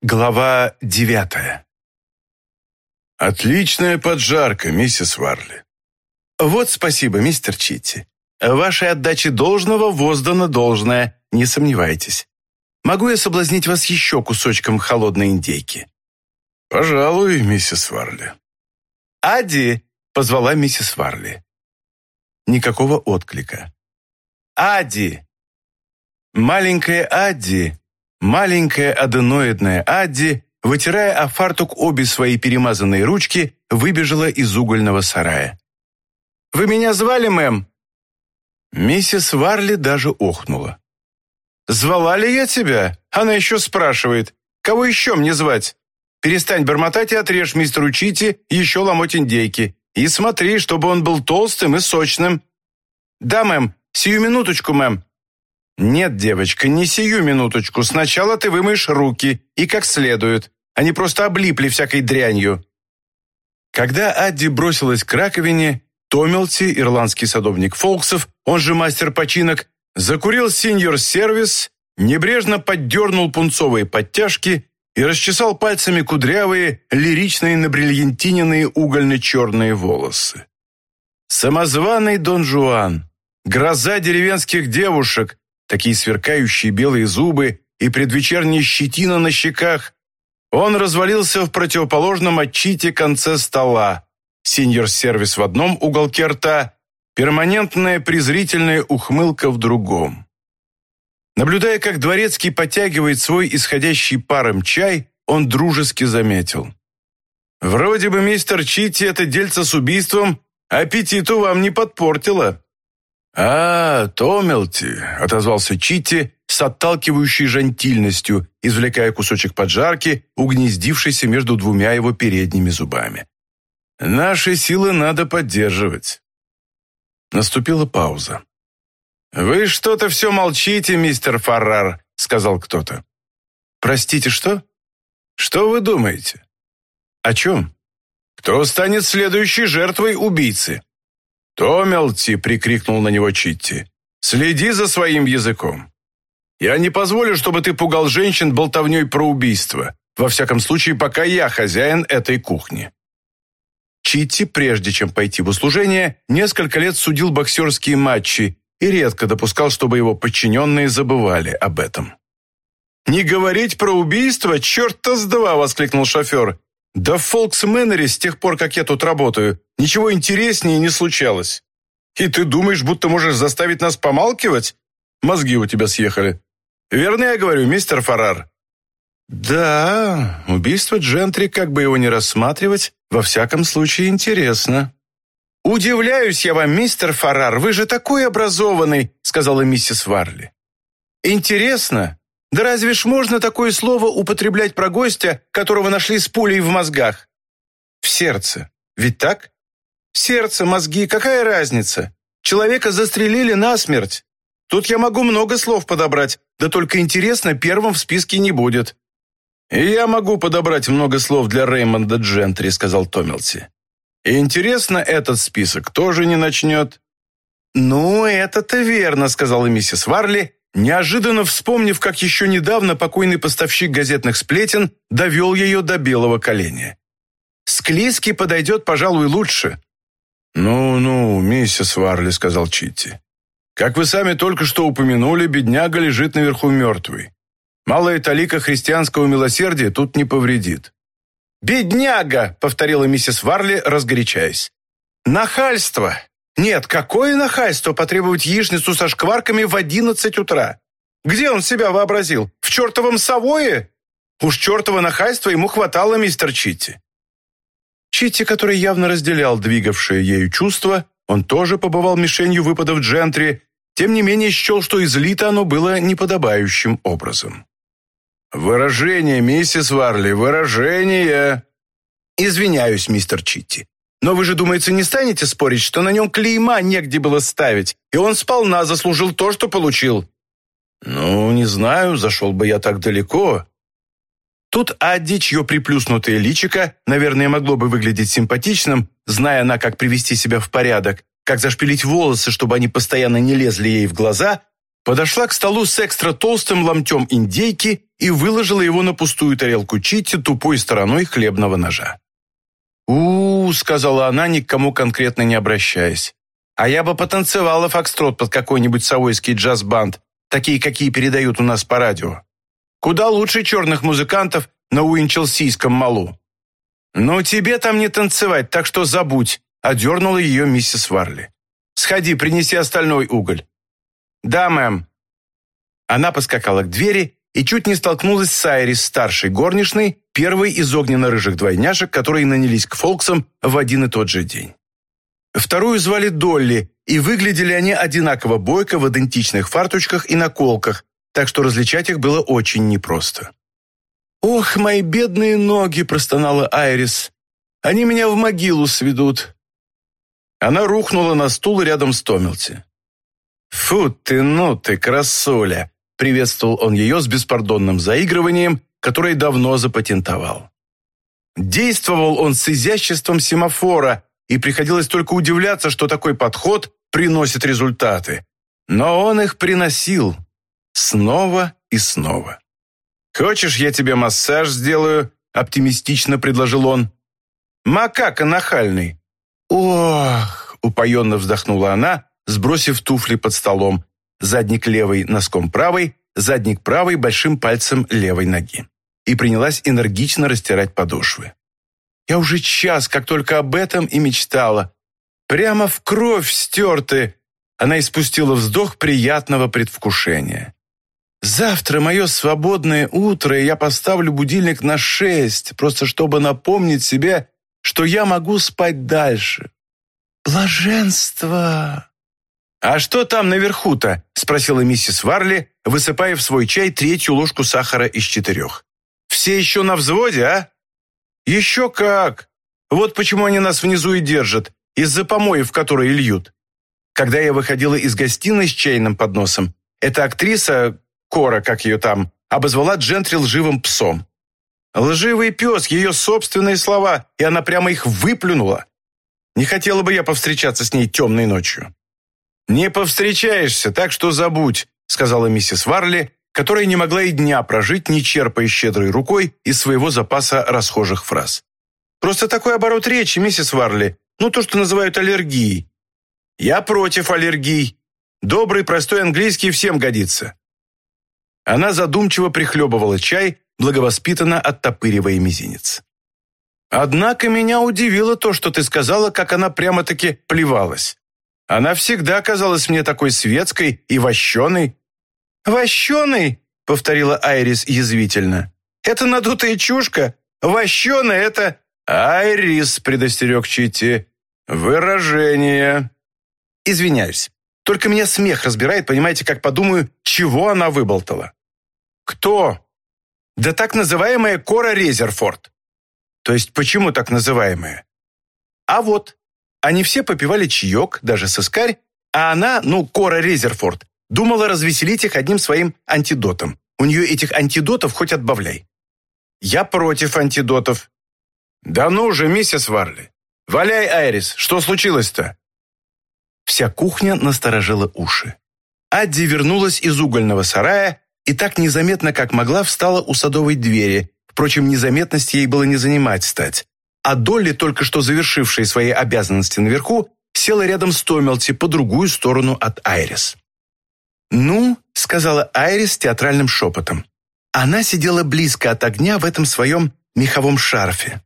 Глава девятая. «Отличная поджарка, миссис Варли». «Вот спасибо, мистер Читти. Вашей отдаче должного воздано должное, не сомневайтесь. Могу я соблазнить вас еще кусочком холодной индейки?» «Пожалуй, миссис Варли». «Адди!» — позвала миссис Варли. Никакого отклика. «Адди!» Маленькая Адди Маленькая аденоидная Адди, вытирая о фартук обе свои перемазанные ручки, выбежала из угольного сарая. «Вы меня звали, мэм?» Миссис Варли даже охнула. «Звала ли я тебя?» Она еще спрашивает. «Кого еще мне звать?» «Перестань бормотать и отрежь мистеру Чити еще ломоть индейки. И смотри, чтобы он был толстым и сочным». «Да, мэм. Сию минуточку, мэм. «Нет, девочка, не сию минуточку. Сначала ты вымоешь руки, и как следует. Они просто облипли всякой дрянью». Когда Адди бросилась к раковине, Томилти, ирландский садовник Фолксов, он же мастер починок, закурил синьор-сервис, небрежно поддернул пунцовые подтяжки и расчесал пальцами кудрявые, лиричные набрильянтиненные угольно-черные волосы. Самозваный Дон Жуан, гроза деревенских девушек, такие сверкающие белые зубы и предвечерняя щетина на щеках. Он развалился в противоположном от конце стола. Синьор-сервис в одном уголке рта, перманентная презрительная ухмылка в другом. Наблюдая, как Дворецкий подтягивает свой исходящий паром чай, он дружески заметил. «Вроде бы мистер Чити это дельце с убийством аппетиту вам не подпортило». «А, Томелти», — отозвался Читти с отталкивающей жантильностью, извлекая кусочек поджарки, угнездившийся между двумя его передними зубами. «Наши силы надо поддерживать». Наступила пауза. «Вы что-то все молчите, мистер Фаррар», — сказал кто-то. «Простите, что? Что вы думаете?» «О чем? Кто станет следующей жертвой убийцы?» «Томелти!» — прикрикнул на него Читти. «Следи за своим языком. Я не позволю, чтобы ты пугал женщин болтовней про убийство. Во всяком случае, пока я хозяин этой кухни». Читти, прежде чем пойти в услужение, несколько лет судил боксерские матчи и редко допускал, чтобы его подчиненные забывали об этом. «Не говорить про убийство? Черт-то с два!» — воскликнул шофер. Да в Фолксменере с тех пор, как я тут работаю, ничего интереснее не случалось. И ты думаешь, будто можешь заставить нас помалкивать? Мозги у тебя съехали. Верно я говорю, мистер Фаррар?» «Да, убийство Джентри, как бы его ни рассматривать, во всяком случае интересно». «Удивляюсь я вам, мистер Фаррар, вы же такой образованный», сказала миссис Варли. «Интересно, да разве ж можно такое слово употреблять про гостя, которого нашли с пулей в мозгах? В сердце. Ведь так? Сердце, мозги, какая разница? Человека застрелили насмерть. Тут я могу много слов подобрать, да только интересно, первым в списке не будет. «И я могу подобрать много слов для Реймонда Джентри», — сказал Томилси. «И интересно, этот список тоже не начнет». «Ну, это-то верно», — сказала миссис Варли неожиданно вспомнив, как еще недавно покойный поставщик газетных сплетен довел ее до белого коленя. «Склизкий подойдет, пожалуй, лучше». «Ну-ну, миссис Варли», — сказал Читти. «Как вы сами только что упомянули, бедняга лежит наверху мертвый. Малая талика христианского милосердия тут не повредит». «Бедняга!» — повторила миссис Варли, разгорячаясь. «Нахальство! Нет, какое нахальство потребовать яичницу со шкварками в одиннадцать утра? Где он себя вообразил? В чертовом совое? Уж чертово нахальство ему хватало, мистер Читти. Читти, который явно разделял двигавшее ею чувство, он тоже побывал мишенью выпадов джентри, тем не менее счел, что излито оно было неподобающим образом. «Выражение, миссис Варли, выражение!» «Извиняюсь, мистер Читти. Но вы же, думается, не станете спорить, что на нем клейма негде было ставить, и он сполна заслужил то, что получил?» «Ну, не знаю, зашел бы я так далеко». Тут Адди, чье приплюснутое личико, наверное, могло бы выглядеть симпатичным, зная она, как привести себя в порядок, как зашпилить волосы, чтобы они постоянно не лезли ей в глаза, подошла к столу с экстра толстым ломтем индейки и выложила его на пустую тарелку Читти тупой стороной хлебного ножа. Сказала она, ни к кому конкретно не обращаясь. «А я бы потанцевала фокстрот под какой-нибудь совойский джаз-банд, такие, какие передают у нас по радио. Куда лучше черных музыкантов на Уинчелсийском малу». «Ну, тебе там не танцевать, так что забудь», — одернула ее миссис Варли. «Сходи, принеси остальной уголь». «Да, мэм». Она поскакала к двери и чуть не столкнулась с Айрис, старшей горничной, первой из огненно-рыжих двойняшек, которые нанялись к Фолксам в один и тот же день. Вторую звали Долли, и выглядели они одинаково бойко в идентичных фарточках и наколках, так что различать их было очень непросто. «Ох, мои бедные ноги!» – простонала Айрис. «Они меня в могилу сведут». Она рухнула на стул рядом с Томилти. «Фу ты, ну ты, красуля!» – приветствовал он ее с беспардонным заигрыванием, которое давно запатентовал. Действовал он с изяществом семафора, и приходилось только удивляться, что такой подход приносит результаты. Но он их приносил снова и снова. «Хочешь, я тебе массаж сделаю?» – оптимистично предложил он. «Макака нахальный». «Ох!» – упоенно вздохнула она, сбросив туфли под столом. Задник левой носком правой, задник правой большим пальцем левой ноги. И принялась энергично растирать подошвы. «Я уже час, как только об этом и мечтала. Прямо в кровь стерты!» Она испустила вздох приятного предвкушения. Завтра мое свободное утро, и я поставлю будильник на шесть, просто чтобы напомнить себе, что я могу спать дальше. Блаженство! «А что там наверху-то?» – спросила миссис Варли, высыпая в свой чай третью ложку сахара из четырех. «Все еще на взводе, а?» «Еще как! Вот почему они нас внизу и держат, из-за помоев, которые льют. Когда я выходила из гостиной с чайным подносом, эта актриса, Кора, как ее там, обозвала Джентри лживым псом. Лживый пес, ее собственные слова, и она прямо их выплюнула. Не хотела бы я повстречаться с ней темной ночью. «Не повстречаешься, так что забудь», сказала миссис Варли, которая не могла и дня прожить, не черпая щедрой рукой из своего запаса расхожих фраз. «Просто такой оборот речи, миссис Варли, ну то, что называют аллергией. Я против аллергий. Добрый, простой английский всем годится. Она задумчиво прихлебывала чай, благовоспитанно оттопыривая мизинец. «Однако меня удивило то, что ты сказала, как она прямо-таки плевалась. Она всегда казалась мне такой светской и вощеной». «Вощеной?» — повторила Айрис язвительно. «Это надутая чушка. Вощеная — это...» «Айрис», — предостерег Чити, — «выражение». «Извиняюсь. Только меня смех разбирает, понимаете, как подумаю, чего она выболтала. Кто? Да так называемая Кора Резерфорд. То есть почему так называемая? А вот, они все попивали чаек, даже сыскарь, а она, ну, Кора Резерфорд, думала развеселить их одним своим антидотом. У нее этих антидотов хоть отбавляй. Я против антидотов. Да ну же, миссис Варли. Валяй, Айрис, что случилось-то? Вся кухня насторожила уши. Адди вернулась из угольного сарая и так незаметно, как могла, встала у садовой двери. Впрочем, незаметность ей было не занимать стать. А Долли, только что завершившая свои обязанности наверху, села рядом с Томелти по другую сторону от Айрис. «Ну», — сказала Айрис театральным шепотом. Она сидела близко от огня в этом своем меховом шарфе.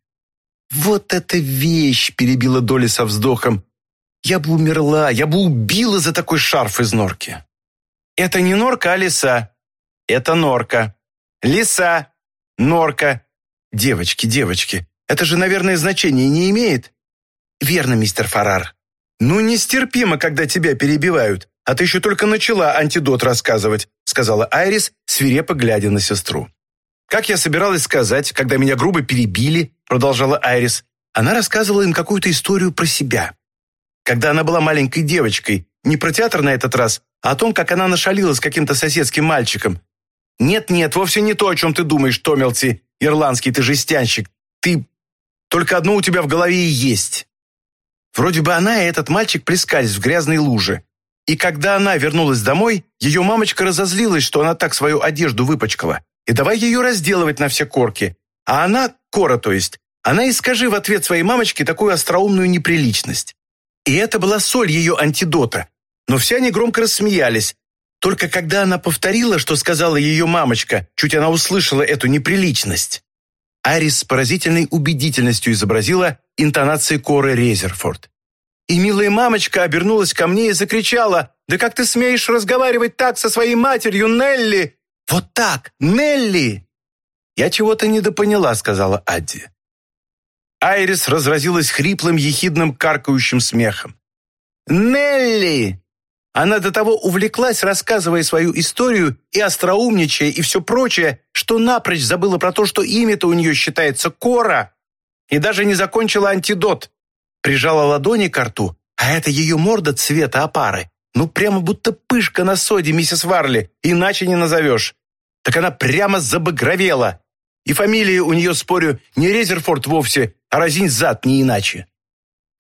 «Вот эта вещь!» — перебила Долли со вздохом. «Я бы умерла, я бы убила за такой шарф из норки». «Это не норка, а лиса», это норка. Лиса. Норка. Девочки, девочки, это же, наверное, значения не имеет. Верно, мистер Фарар. Ну, нестерпимо, когда тебя перебивают. А ты еще только начала антидот рассказывать, сказала Айрис, свирепо глядя на сестру. Как я собиралась сказать, когда меня грубо перебили, продолжала Айрис. Она рассказывала им какую-то историю про себя. Когда она была маленькой девочкой, не про театр на этот раз, а о том, как она нашалила с каким-то соседским мальчиком, «Нет-нет, вовсе не то, о чем ты думаешь, Томилти, ирландский ты жестянщик. Ты... Только одно у тебя в голове и есть». Вроде бы она и этот мальчик плескались в грязной луже. И когда она вернулась домой, ее мамочка разозлилась, что она так свою одежду выпачкала. И давай ее разделывать на все корки. А она, Кора то есть, она и скажи в ответ своей мамочке такую остроумную неприличность. И это была соль ее антидота. Но все они громко рассмеялись. Только когда она повторила, что сказала ее мамочка, чуть она услышала эту неприличность. Арис с поразительной убедительностью изобразила интонации Коры Резерфорд. И милая мамочка обернулась ко мне и закричала, «Да как ты смеешь разговаривать так со своей матерью, Нелли? Вот так, Нелли!» «Я чего-то недопоняла», — сказала Адди. Айрис разразилась хриплым, ехидным, каркающим смехом. «Нелли!» Она до того увлеклась, рассказывая свою историю и остроумничая и все прочее, что напрочь забыла про то, что имя-то у нее считается Кора, и даже не закончила антидот. Прижала ладони к рту, а это ее морда цвета опары. Ну, прямо будто пышка на соде, миссис Варли, иначе не назовешь. Так она прямо забагровела. И фамилия у нее, спорю, не Резерфорд вовсе, а разинь зад не иначе.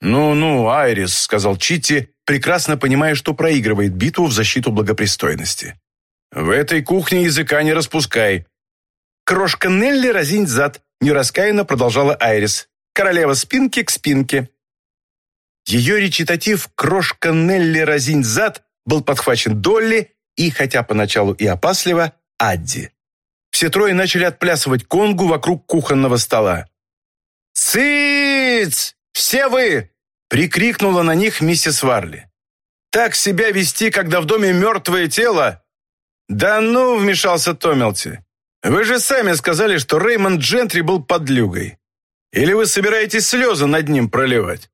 «Ну-ну, Айрис», — сказал Читти, прекрасно понимая, что проигрывает битву в защиту благопристойности. «В этой кухне языка не распускай». «Крошка Нелли разинь зад», — нераскаянно продолжала Айрис. «Королева спинки к спинке». Ее речитатив «Крошка Нелли разинь зад» был подхвачен Долли и, хотя поначалу и опасливо, Адди. Все трое начали отплясывать конгу вокруг кухонного стола. «Цыц! Все вы! прикрикнула на них миссис Варли. «Так себя вести, когда в доме мертвое тело?» «Да ну!» — вмешался Томилти. «Вы же сами сказали, что Реймонд Джентри был подлюгой. Или вы собираетесь слезы над ним проливать?»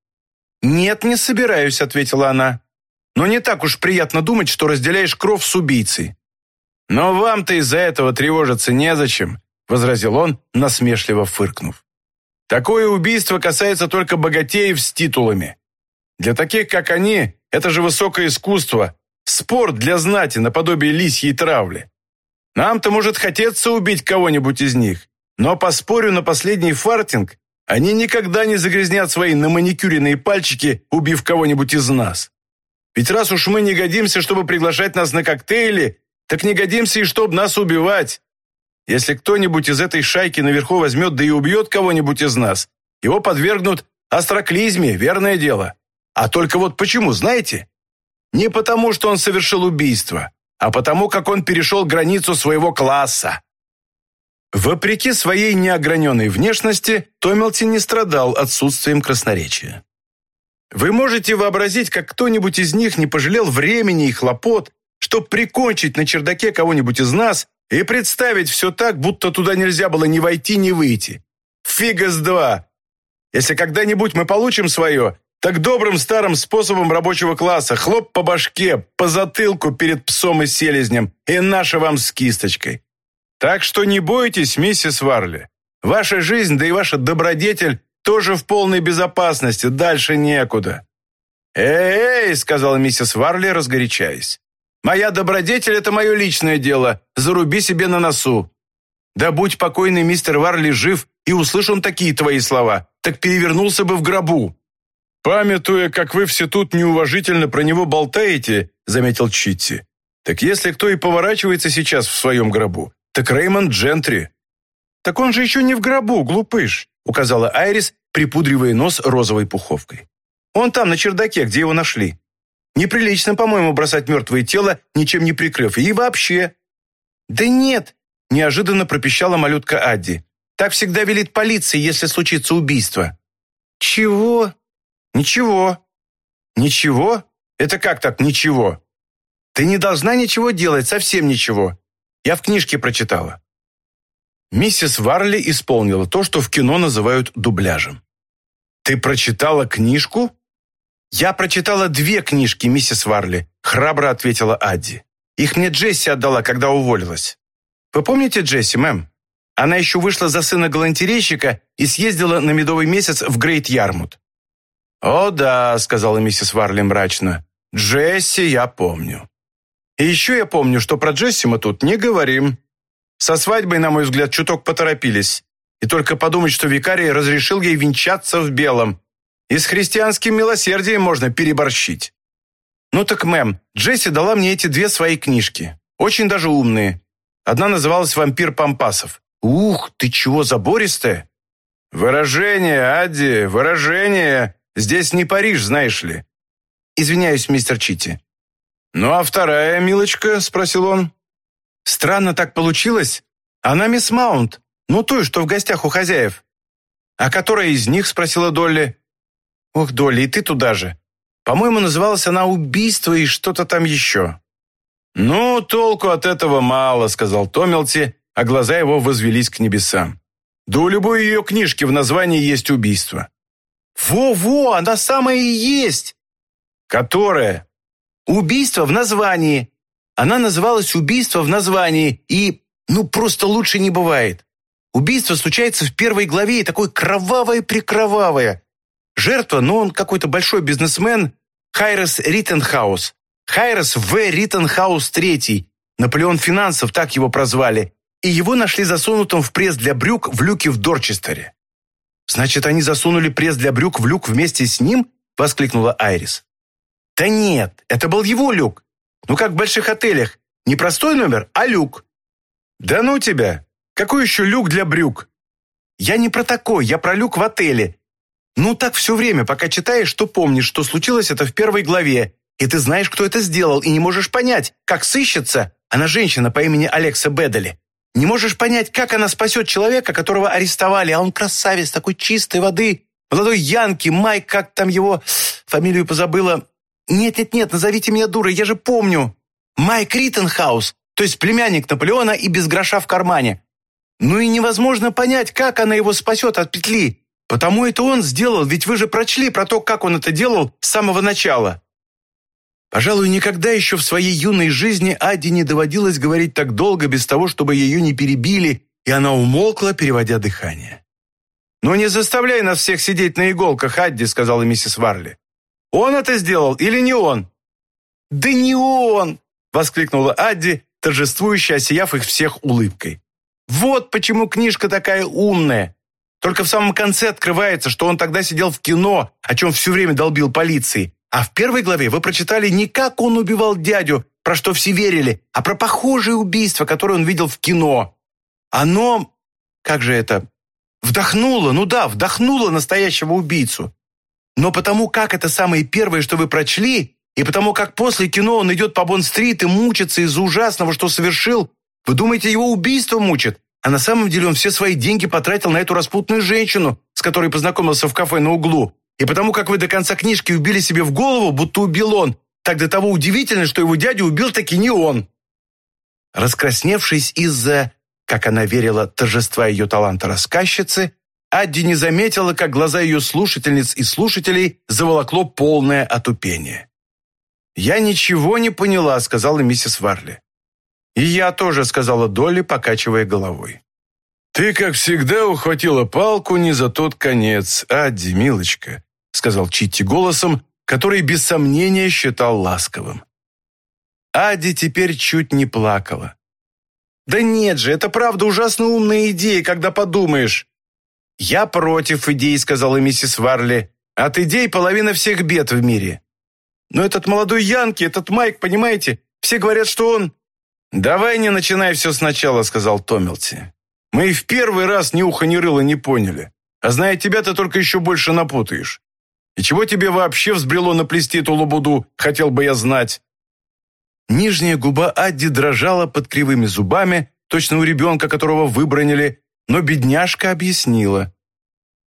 «Нет, не собираюсь», — ответила она. «Но не так уж приятно думать, что разделяешь кровь с убийцей». «Но вам-то из-за этого тревожиться незачем», — возразил он, насмешливо фыркнув. Такое убийство касается только богатеев с титулами. Для таких, как они, это же высокое искусство, спорт для знати наподобие лисьей травли. Нам-то может хотеться убить кого-нибудь из них, но поспорю на последний фартинг, они никогда не загрязнят свои наманикюренные пальчики, убив кого-нибудь из нас. Ведь раз уж мы не годимся, чтобы приглашать нас на коктейли, так не годимся и чтобы нас убивать. Если кто-нибудь из этой шайки наверху возьмет да и убьет кого-нибудь из нас, его подвергнут астроклизме, верное дело. А только вот почему, знаете? Не потому, что он совершил убийство, а потому, как он перешел границу своего класса. Вопреки своей неограненной внешности, Томилти не страдал отсутствием красноречия. Вы можете вообразить, как кто-нибудь из них не пожалел времени и хлопот, чтобы прикончить на чердаке кого-нибудь из нас и представить все так, будто туда нельзя было ни войти, ни выйти. Фига с два! Если когда-нибудь мы получим свое, так добрым старым способом рабочего класса, хлоп по башке, по затылку перед псом и селезнем, и наша вам с кисточкой. Так что не бойтесь, миссис Варли. Ваша жизнь, да и ваша добродетель тоже в полной безопасности, дальше некуда. «Эй!» — сказала миссис Варли, разгорячаясь. Моя добродетель – это мое личное дело. Заруби себе на носу. Да будь покойный мистер Варли жив, и услышь он такие твои слова, так перевернулся бы в гробу». «Памятуя, как вы все тут неуважительно про него болтаете», – заметил Читти, «так если кто и поворачивается сейчас в своем гробу, так Реймонд Джентри». «Так он же еще не в гробу, глупыш», – указала Айрис, припудривая нос розовой пуховкой. «Он там, на чердаке, где его нашли. Неприлично, по-моему, бросать мертвое тело, ничем не прикрыв. И вообще...» «Да нет!» – неожиданно пропищала малютка Адди. «Так всегда велит полиция, если случится убийство». «Чего?» «Ничего». «Ничего? Это как так ничего?» «Ты не должна ничего делать, совсем ничего. Я в книжке прочитала». Миссис Варли исполнила то, что в кино называют дубляжем. «Ты прочитала книжку?» «Я прочитала две книжки, миссис Варли», — храбро ответила Адди. «Их мне Джесси отдала, когда уволилась». «Вы помните Джесси, мэм? Она еще вышла за сына галантерейщика и съездила на медовый месяц в Грейт Ярмут». «О да», — сказала миссис Варли мрачно. «Джесси я помню». «И еще я помню, что про Джесси мы тут не говорим. Со свадьбой, на мой взгляд, чуток поторопились. И только подумать, что викарий разрешил ей венчаться в белом. И с христианским милосердием можно переборщить. Ну так, мэм, Джесси дала мне эти две свои книжки. Очень даже умные. Одна называлась «Вампир Пампасов». Ух, ты чего, забористая? Выражение, Адди, выражение. Здесь не Париж, знаешь ли. Извиняюсь, мистер Чити. Ну а вторая, милочка, спросил он. Странно так получилось. Она мисс Маунт, ну той, что в гостях у хозяев. А которая из них, спросила Долли. Ох, Долли, и ты туда же. По-моему, называлась она «Убийство» и что-то там еще. «Ну, толку от этого мало», — сказал Томилти, а глаза его возвелись к небесам. «Да у любой ее книжки в названии есть убийство». «Во-во, она самая и есть!» «Которая?» «Убийство в названии». Она называлась «Убийство в названии» и, ну, просто лучше не бывает. Убийство случается в первой главе и такое кровавое-прикровавое. Жертва, ну, он какой-то большой бизнесмен, Хайрес Риттенхаус. Хайрес В. Риттенхаус III. Наполеон финансов, так его прозвали. И его нашли засунутым в пресс для брюк в люке в Дорчестере. «Значит, они засунули пресс для брюк в люк вместе с ним?» – воскликнула Айрис. «Да нет, это был его люк. Ну, как в больших отелях. Не простой номер, а люк». «Да ну тебя! Какой еще люк для брюк?» «Я не про такой, я про люк в отеле. Ну, так все время, пока читаешь, то помнишь, что случилось это в первой главе, и ты знаешь, кто это сделал, и не можешь понять, как сыщется, она женщина по имени Алекса Бедели. Не можешь понять, как она спасет человека, которого арестовали, а он красавец, такой чистой воды, молодой Янки, Майк, как там его, фамилию позабыла. Нет-нет-нет, назовите меня дурой, я же помню. Майк Риттенхаус, то есть племянник Наполеона и без гроша в кармане. Ну и невозможно понять, как она его спасет от петли. Потому это он сделал, ведь вы же прочли про то, как он это делал с самого начала. Пожалуй, никогда еще в своей юной жизни Аде не доводилось говорить так долго без того, чтобы ее не перебили, и она умолкла, переводя дыхание. «Ну не заставляй нас всех сидеть на иголках, Адди», — сказала миссис Варли. «Он это сделал или не он?» «Да не он!» — воскликнула Адди, торжествующе осияв их всех улыбкой. «Вот почему книжка такая умная. Только в самом конце открывается, что он тогда сидел в кино, о чем все время долбил полиции. А в первой главе вы прочитали не как он убивал дядю, про что все верили, а про похожее убийство, которое он видел в кино. Оно, как же это, вдохнуло, ну да, вдохнуло настоящего убийцу. Но потому как это самое первое, что вы прочли, и потому как после кино он идет по Бонн-стрит и мучится из-за ужасного, что совершил, вы думаете, его убийство мучит? А на самом деле он все свои деньги потратил на эту распутную женщину, с которой познакомился в кафе на углу. И потому как вы до конца книжки убили себе в голову, будто убил он, так до того удивительно, что его дядю убил таки не он. Раскрасневшись из-за, как она верила, торжества ее таланта рассказчицы, Адди не заметила, как глаза ее слушательниц и слушателей заволокло полное отупение. «Я ничего не поняла», — сказала миссис Варли. «И я тоже», — сказала Долли, покачивая головой. «Ты, как всегда, ухватила палку не за тот конец, Адди, милочка», — сказал Читти голосом, который без сомнения считал ласковым. Адди теперь чуть не плакала. «Да нет же, это правда ужасно умная идея, когда подумаешь». «Я против идей», — сказала миссис Варли. «От идей половина всех бед в мире». «Но этот молодой Янки, этот Майк, понимаете, все говорят, что он...» «Давай не начинай все сначала», — сказал Томилти. «Мы и в первый раз ни уха ни рыла не поняли. А зная тебя, ты только еще больше напутаешь. И чего тебе вообще взбрело наплести эту лабуду, хотел бы я знать?» Нижняя губа Адди дрожала под кривыми зубами, точно у ребенка, которого выбронили, но бедняжка объяснила.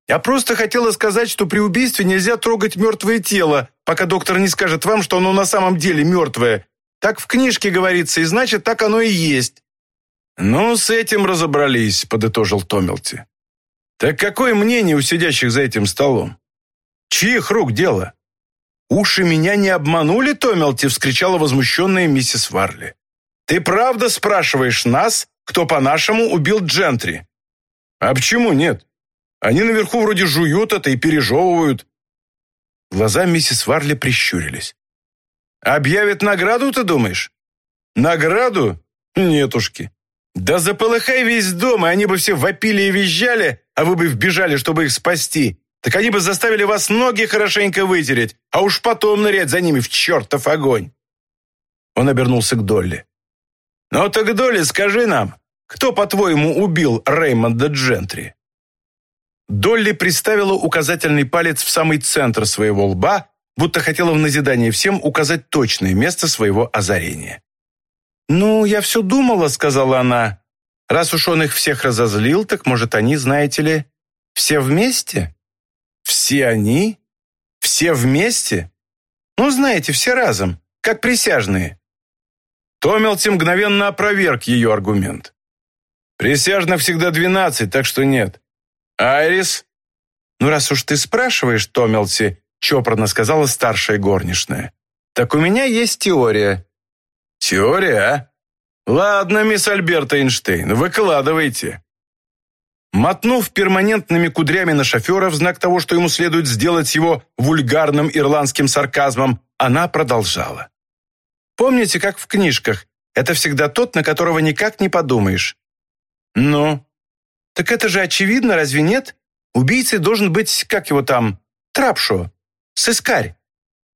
«Я просто хотела сказать, что при убийстве нельзя трогать мертвое тело, пока доктор не скажет вам, что оно на самом деле мертвое, так в книжке говорится, и значит, так оно и есть». «Ну, с этим разобрались», — подытожил Томилти. «Так какое мнение у сидящих за этим столом? Чьих рук дело?» «Уши меня не обманули, Томилти!» — вскричала возмущенная миссис Варли. «Ты правда спрашиваешь нас, кто по-нашему убил Джентри?» «А почему нет? Они наверху вроде жуют это и пережевывают». Глаза миссис Варли прищурились. Объявят награду, ты думаешь? Награду? Нетушки. Да заполыхай весь дом, и они бы все вопили и визжали, а вы бы вбежали, чтобы их спасти. так они бы заставили вас ноги хорошенько вытереть, а уж потом нырять за ними в чертов огонь!» Он обернулся к Долли. «Ну так, Долли, скажи нам, кто, по-твоему, убил Реймонда Джентри?» Долли приставила указательный палец в самый центр своего лба, будто хотела в назидание всем указать точное место своего озарения. «Ну, я все думала», — сказала она. «Раз уж он их всех разозлил, так, может, они, знаете ли, все вместе?» «Все они? Все вместе? Ну, знаете, все разом, как присяжные». Томилти мгновенно опроверг ее аргумент. «Присяжных всегда двенадцать, так что нет. Айрис?» «Ну, раз уж ты спрашиваешь, Томилти», — чопорно сказала старшая горничная, «так у меня есть теория». «Теория, а? Ладно, мисс Альберта Эйнштейн, выкладывайте». Мотнув перманентными кудрями на шофера в знак того, что ему следует сделать его вульгарным ирландским сарказмом, она продолжала. «Помните, как в книжках? Это всегда тот, на которого никак не подумаешь». «Ну?» «Так это же очевидно, разве нет? Убийцей должен быть, как его там, Трапшо, сыскарь».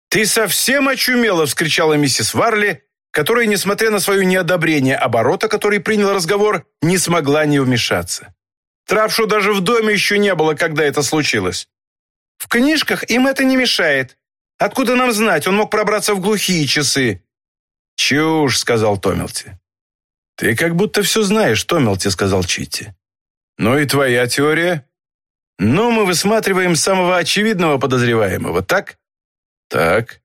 «Ты совсем очумела!» — вскричала миссис Варли, которая, несмотря на свое неодобрение оборота, который принял разговор, не смогла не вмешаться. Травшу даже в доме еще не было, когда это случилось. В книжках им это не мешает. Откуда нам знать, он мог пробраться в глухие часы. Чушь, сказал Томилти. Ты как будто все знаешь, Томилти, сказал Читти. Ну и твоя теория? Ну, мы высматриваем самого очевидного подозреваемого, так? Так.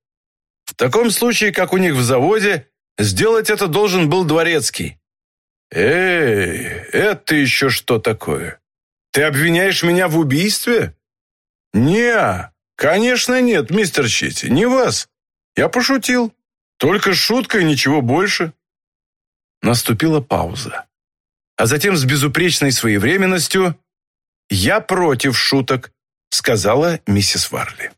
В таком случае, как у них в заводе, сделать это должен был дворецкий. «Эй, это еще что такое? Ты обвиняешь меня в убийстве?» «Не, конечно нет, мистер Чити, не вас. Я пошутил. Только шутка и ничего больше». Наступила пауза. А затем с безупречной своевременностью «Я против шуток», сказала миссис Варли.